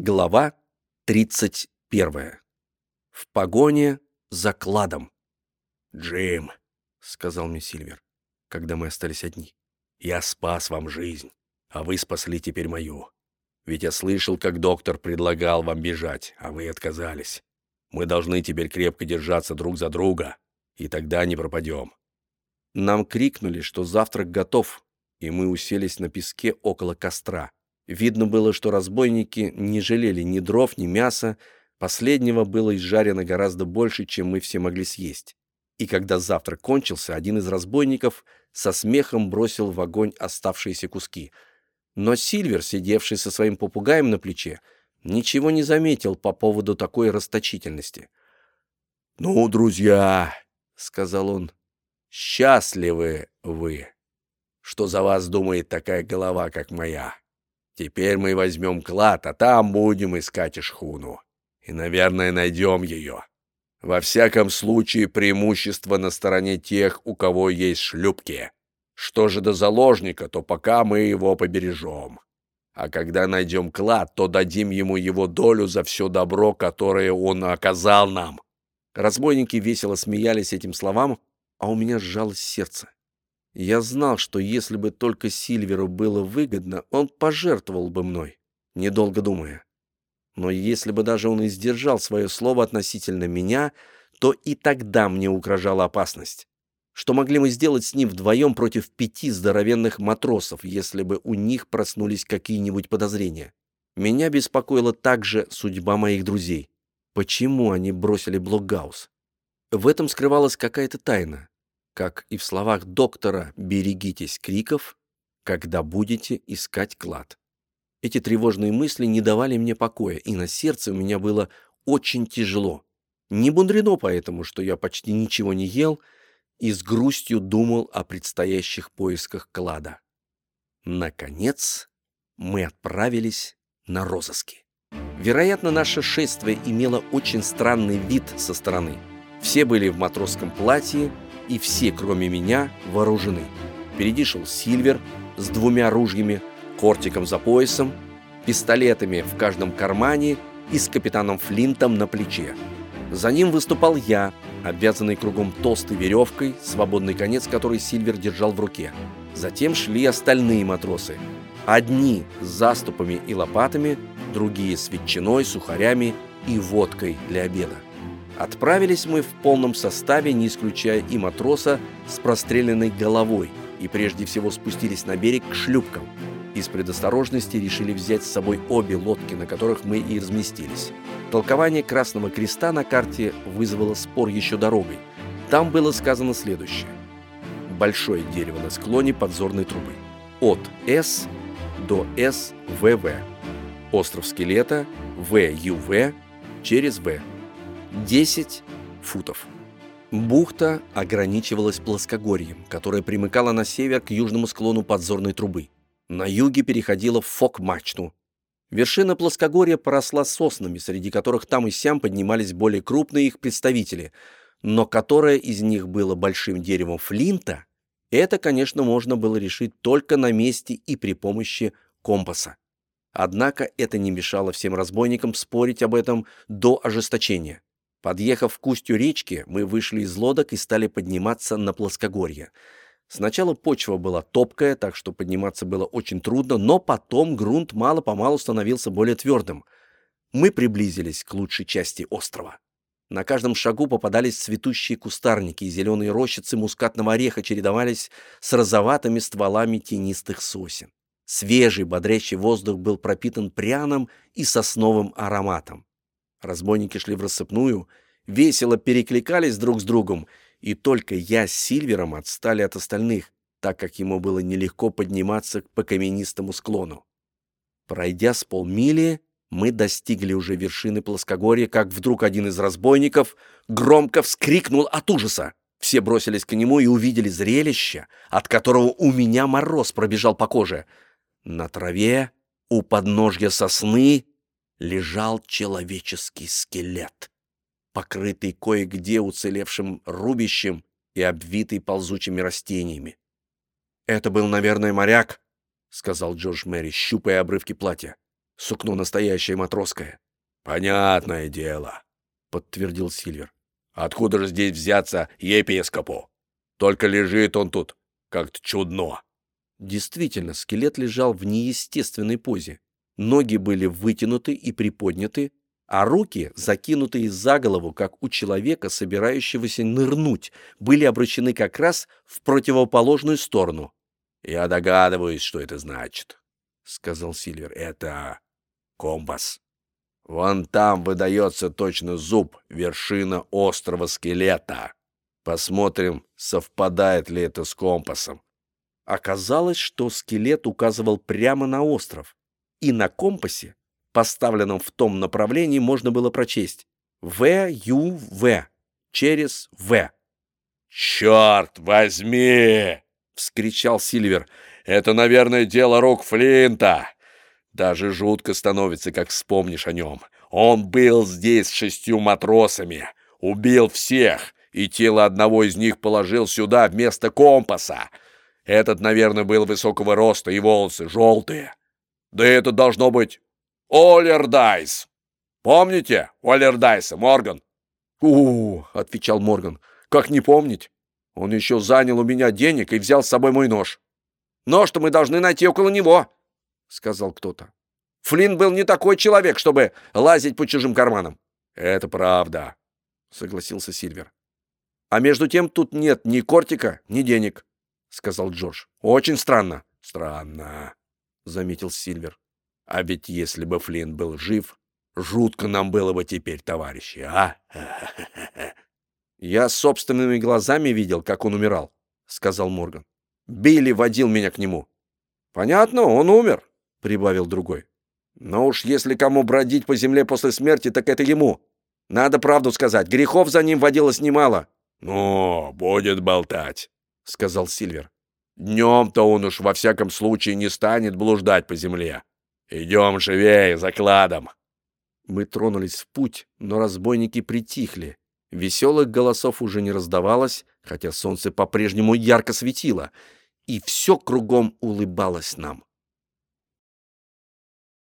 Глава 31. В погоне за кладом. «Джим», — сказал мне Сильвер, когда мы остались одни, — «я спас вам жизнь, а вы спасли теперь мою. Ведь я слышал, как доктор предлагал вам бежать, а вы отказались. Мы должны теперь крепко держаться друг за друга, и тогда не пропадем». Нам крикнули, что завтрак готов, и мы уселись на песке около костра. Видно было, что разбойники не жалели ни дров, ни мяса, последнего было изжарено гораздо больше, чем мы все могли съесть. И когда завтрак кончился, один из разбойников со смехом бросил в огонь оставшиеся куски. Но Сильвер, сидевший со своим попугаем на плече, ничего не заметил по поводу такой расточительности. «Ну, друзья», — сказал он, — «счастливы вы. Что за вас думает такая голова, как моя?» Теперь мы возьмем клад, а там будем искать шхуну. И, наверное, найдем ее. Во всяком случае, преимущество на стороне тех, у кого есть шлюпки. Что же до заложника, то пока мы его побережем. А когда найдем клад, то дадим ему его долю за все добро, которое он оказал нам. Разбойники весело смеялись этим словам, а у меня сжалось сердце. Я знал, что если бы только Сильверу было выгодно, он пожертвовал бы мной, недолго думая. Но если бы даже он и сдержал свое слово относительно меня, то и тогда мне угрожала опасность. Что могли мы сделать с ним вдвоем против пяти здоровенных матросов, если бы у них проснулись какие-нибудь подозрения? Меня беспокоила также судьба моих друзей. Почему они бросили Блокгаус? В этом скрывалась какая-то тайна как и в словах доктора «берегитесь криков», когда будете искать клад. Эти тревожные мысли не давали мне покоя, и на сердце у меня было очень тяжело. Не мудрено поэтому, что я почти ничего не ел и с грустью думал о предстоящих поисках клада. Наконец, мы отправились на розыски. Вероятно, наше шествие имело очень странный вид со стороны. Все были в матросском платье, и все, кроме меня, вооружены. Впереди шел Сильвер с двумя ружьями, кортиком за поясом, пистолетами в каждом кармане и с капитаном Флинтом на плече. За ним выступал я, обвязанный кругом толстой веревкой, свободный конец которой Сильвер держал в руке. Затем шли остальные матросы. Одни с заступами и лопатами, другие с ветчиной, сухарями и водкой для обеда. Отправились мы в полном составе, не исключая и матроса с простреленной головой, и прежде всего спустились на берег к шлюпкам. Из предосторожности решили взять с собой обе лодки, на которых мы и разместились. Толкование Красного Креста на карте вызвало спор еще дорогой. Там было сказано следующее. Большое дерево на склоне подзорной трубы. От С до СВВ. Остров Скелета, ВЮВ, через В. 10 футов. Бухта ограничивалась плоскогорьем, которое примыкало на север к южному склону подзорной трубы. На юге переходила в фок-мачту. Вершина плоскогорья поросла соснами, среди которых там и сям поднимались более крупные их представители, но которое из них было большим деревом флинта, это, конечно, можно было решить только на месте и при помощи компаса. Однако это не мешало всем разбойникам спорить об этом до ожесточения. Подъехав к устью речки, мы вышли из лодок и стали подниматься на плоскогорье. Сначала почва была топкая, так что подниматься было очень трудно, но потом грунт мало-помалу становился более твердым. Мы приблизились к лучшей части острова. На каждом шагу попадались цветущие кустарники, и зеленые рощицы мускатного ореха чередовались с розоватыми стволами тенистых сосен. Свежий, бодрящий воздух был пропитан пряным и сосновым ароматом. Разбойники шли в рассыпную, весело перекликались друг с другом, и только я с Сильвером отстали от остальных, так как ему было нелегко подниматься по каменистому склону. Пройдя с полмили, мы достигли уже вершины плоскогорья, как вдруг один из разбойников громко вскрикнул от ужаса. Все бросились к нему и увидели зрелище, от которого у меня мороз пробежал по коже. На траве, у подножья сосны, лежал человеческий скелет, покрытый кое-где уцелевшим рубищем и обвитый ползучими растениями. «Это был, наверное, моряк», — сказал Джордж Мэри, щупая обрывки платья. Сукно настоящее матросское. Понятное дело, подтвердил Сильвер. Откуда же здесь взяться епископу? Только лежит он тут как-то чудно. Действительно, скелет лежал в неестественной позе. Ноги были вытянуты и приподняты, а руки, закинутые за голову, как у человека, собирающегося нырнуть, были обращены как раз в противоположную сторону. «Я догадываюсь, что это значит», — сказал Сильвер. «Это компас. Вон там выдается точно зуб, вершина острого скелета. Посмотрим, совпадает ли это с компасом». Оказалось, что скелет указывал прямо на остров, и на компасе поставленном в том направлении, можно было прочесть «В-Ю-В» через «В». «Черт возьми!» — вскричал Сильвер. «Это, наверное, дело рук Флинта. Даже жутко становится, как вспомнишь о нем. Он был здесь с шестью матросами, убил всех, и тело одного из них положил сюда вместо компаса. Этот, наверное, был высокого роста, и волосы желтые. Да это должно быть Олердайс. Помните Олердайса, Морган? у, -у отвечал Морган. «Как не помнить? Он еще занял у меня денег и взял с собой мой нож». «Нож-то мы должны найти около него», — сказал кто-то. «Флинн был не такой человек, чтобы лазить по чужим карманам». «Это правда», — согласился Сильвер. «А между тем тут нет ни кортика, ни денег», — сказал Джордж. «Очень странно». «Странно», — заметил Сильвер. А ведь если бы Флинн был жив, жутко нам было бы теперь, товарищи, а? Я собственными глазами видел, как он умирал, сказал Морган. Билли водил меня к нему. Понятно, он умер, прибавил другой. Но уж если кому бродить по земле после смерти, так это ему. Надо правду сказать, грехов за ним водилось немало. Ну, будет болтать, сказал Сильвер. Днем-то он уж во всяком случае не станет блуждать по земле. «Идем живее, закладом!» Мы тронулись в путь, но разбойники притихли. Веселых голосов уже не раздавалось, хотя солнце по-прежнему ярко светило, и все кругом улыбалось нам.